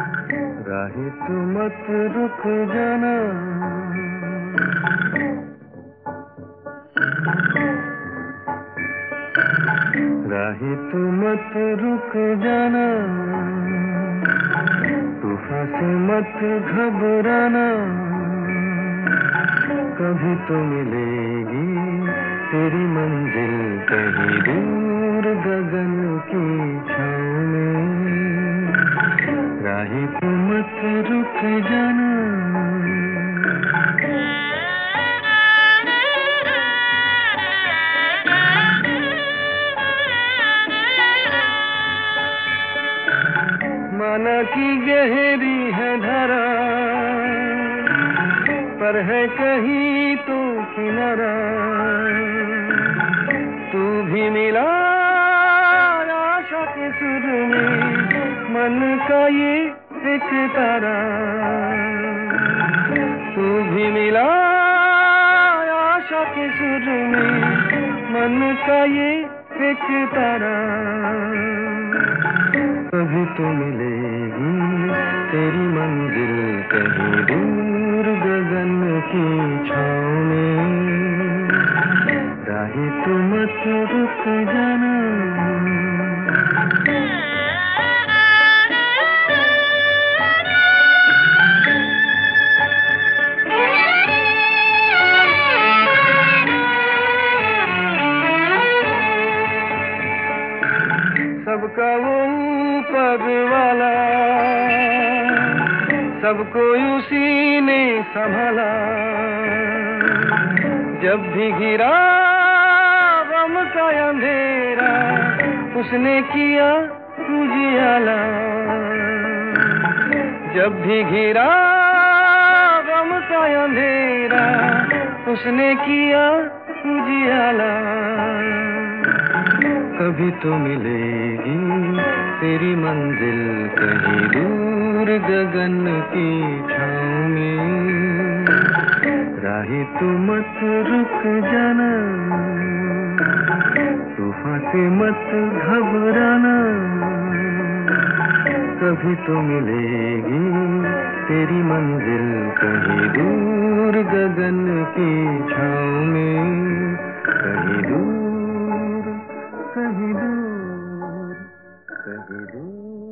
राही तू मत रुक जाना। राही तू मत रुक जाना। तूफ़ान से मत घबराना। कभी तो मिलेगी तेरी मंजिल कहीं दूर गगन की छाँव में तू रुक जाना। माना की गहरी है धरा, पर है कहीं तो किनारा। तू भी मिला सुर मन का ये एक तारा तू भी मिला आशा के सुर में, मन का ये एक तारा कभी तो मिलेगी तेरी मंजिल कहीं दूर गगन की छाँव में। राही तू मत रुक जाना। सबका वो ऊपर वाला। सबको उसी ने संभाला। जब भी गिरा गम का अंधेरा, उसने किया उजियाला। जब भी घिरा गम का अंधेरा, उसने किया उजियाला। कभी तो मिलेगी। तेरी मंजिल कहीं दूर गगन की छाँव में राही तू मत रुक जाना। तूफ़ान से मत घबराना। कभी तो मिलेगी। तेरी मंजिल कहीं दूर गगन की छाँव में Hello.